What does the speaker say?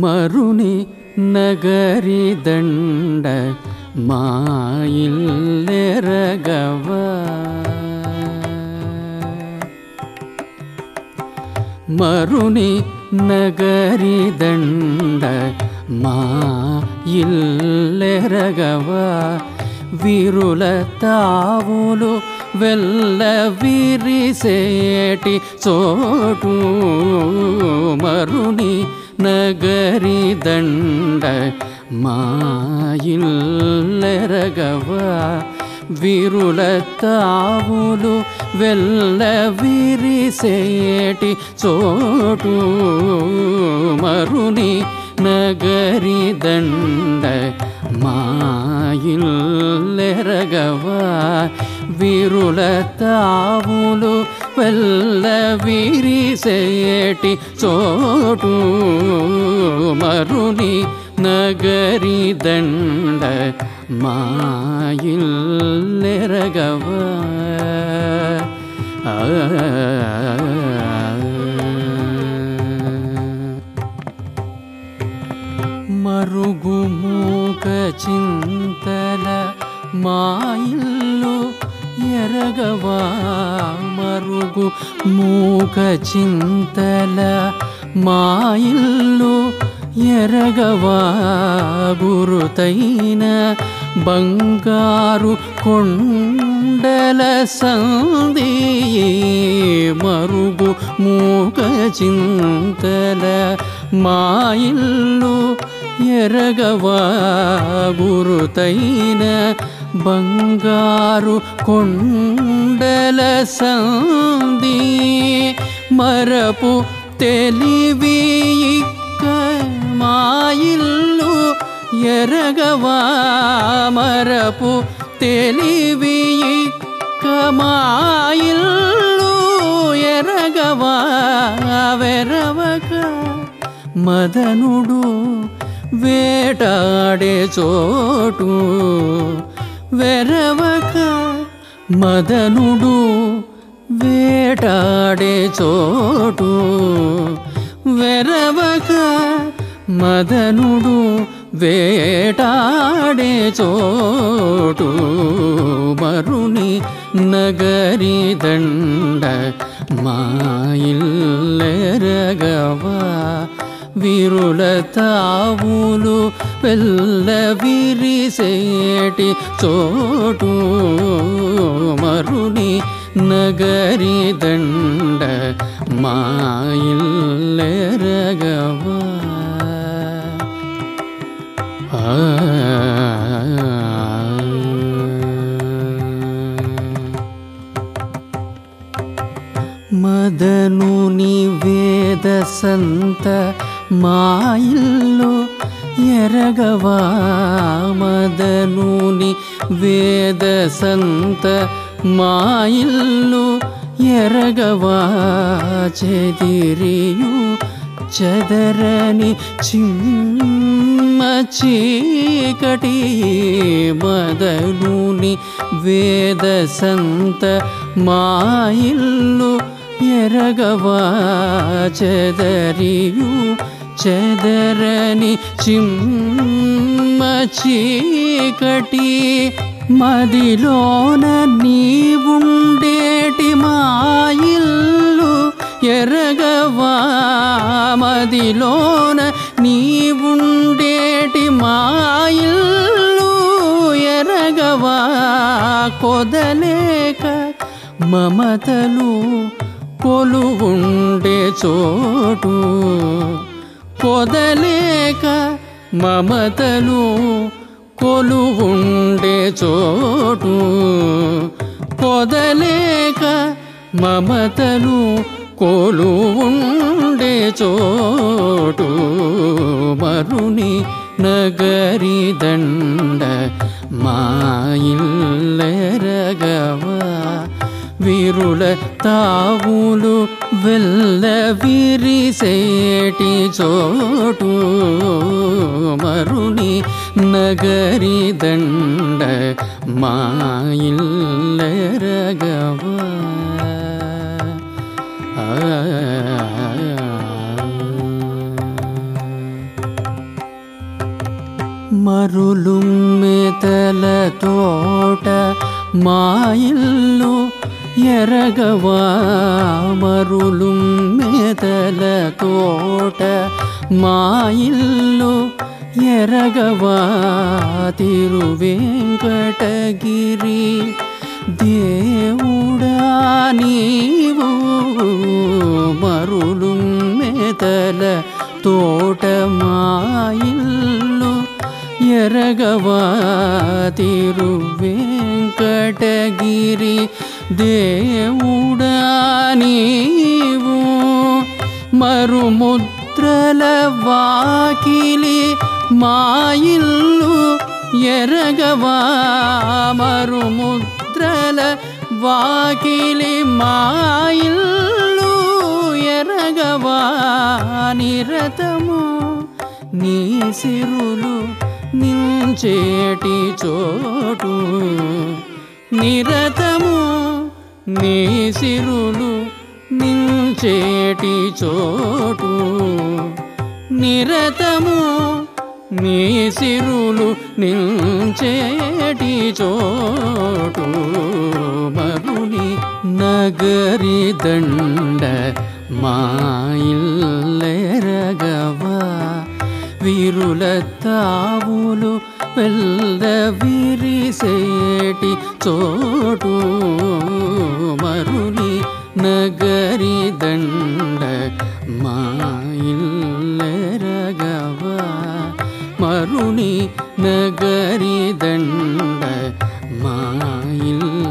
మరుని నగరి దండ మాయిల్లెరగవా మరుని నగరి దండ మా ఇల్లెరగవా విరుల తావులు వెల్ల విరిసేటి చోటు మరుని నగరి దండ మా ఇల్లెరగవా విరుల తావులు వెల్ల విరిసేటి చోటు మరుని నగరి దండ మాయిల్లెరగవా విరుల తావులు వెల్ల విరిసేటి చోటు మరుని నగరి దండ మాయిల్లెరగవా ఆ మరుగు మూక చింతల మాయిల్లు ఎరగవా మరుగు మూక చింతల మాయిల్లు ఎరగవా గురుతైన బంగారు కొండల సంది మరుగు మూక చింతల మాయిల్లు ఎరగవా గురుతైన బంగారు కొండల సంది మరపు తెలివి మాయిల్లు ఎరగవా మరపు తెలివి మాయిల్లు ఎరగవా వెరవక మదనుడు వేటాడే చోటు వెరవక మదనుడు వేటాడే చోటు. వెరవక మదనుడు వేటాడే చోటు. మరుని నగరి దండ మా విరుల తావులు పెల్ల విరిసేటి చోటు మరుని నగరి దండ మాయిల్లెరగవా ఆ మదనుని వేద సంత మాయిల్లు ఎరగవా మదనుని వేద సంత? మాయిల్లు ఎరగవా చెదిరియు చదరని చిమ్మ చీకటి? మదనుని వేద సంత మాయిల్లు ఎరగవా చెదరియు చెదరని చిమ్మ చీకటి మదిలోన నీవుండేటి మా ఇల్లు ఎరగవా? మదిలోన నీవుండేటి మా ఇల్లు ఎరగవా? కొదలేక మమతలు కొలువుండే చోటు పొదలేక మమతను కొలువుండే చోటు. పొదలేక మమతను కొలువుండే చోటు. మరుని నగరి దండ మా మాయిల్లెరగవా విరుల తావులు వెళ్ళ విరిసేటి చోటు మరుని నగరి దండ మాయిల్లెరగవా. మరులు మెతల తోట మా ఇల్లు ఎరగవా మరులు మేతల తోట మా ఇల్లు ఎరగవా తిరువెంకటగిరి దేవుడా నీవు మరులు మేతల తోట మా ఇల్లు ఎరగవా తిరువెంకటగిరి దేవుడా నీవు మరుముద్రల వాకిలి మాయిల్లు ఎరగవా? మరుముద్రల వాకిలి మాయిల్లు ఎరగవా? నిరతము నీ సిరులు నించేటి చోటు నిరతము నీ సిరులు నించేటి చోటు. నిరతము నీ సిరులు నించేటి చోటు. మరుని నగరి దండ మాయిల్లెరగవా. విరుల తావులు மெல்ல விரிசேட்டி சோடு மருளி நகரி தண்ட மாயில்லரகவா மருளி நகரி தண்ட மாயில்